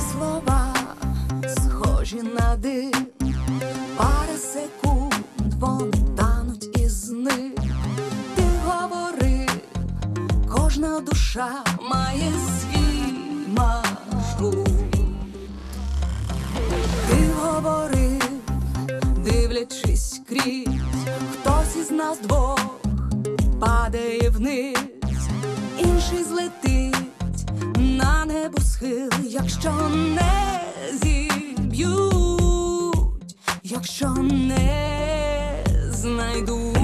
Слова схожі на дим, пара секунд вони тануть із них. Ти говорив, кожна душа має свій маршрут. Ти говорив, дивлячись крізь, хтось із нас двох падає вниз, інший злетить на небо схил, якщо не зіб'ють, якщо не знайдуть.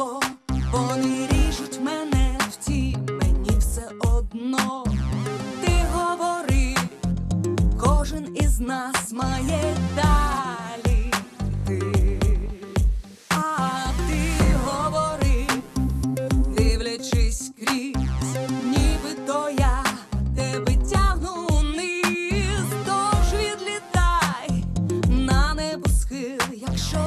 тепло, вони ріжуть мене в ті, мені все одно. Ти говори, кожен із нас має далі ти, а ти говори, дивлячись крізь, ніби то я тебе тягну униз, тож відлітай на небо схил, якщо.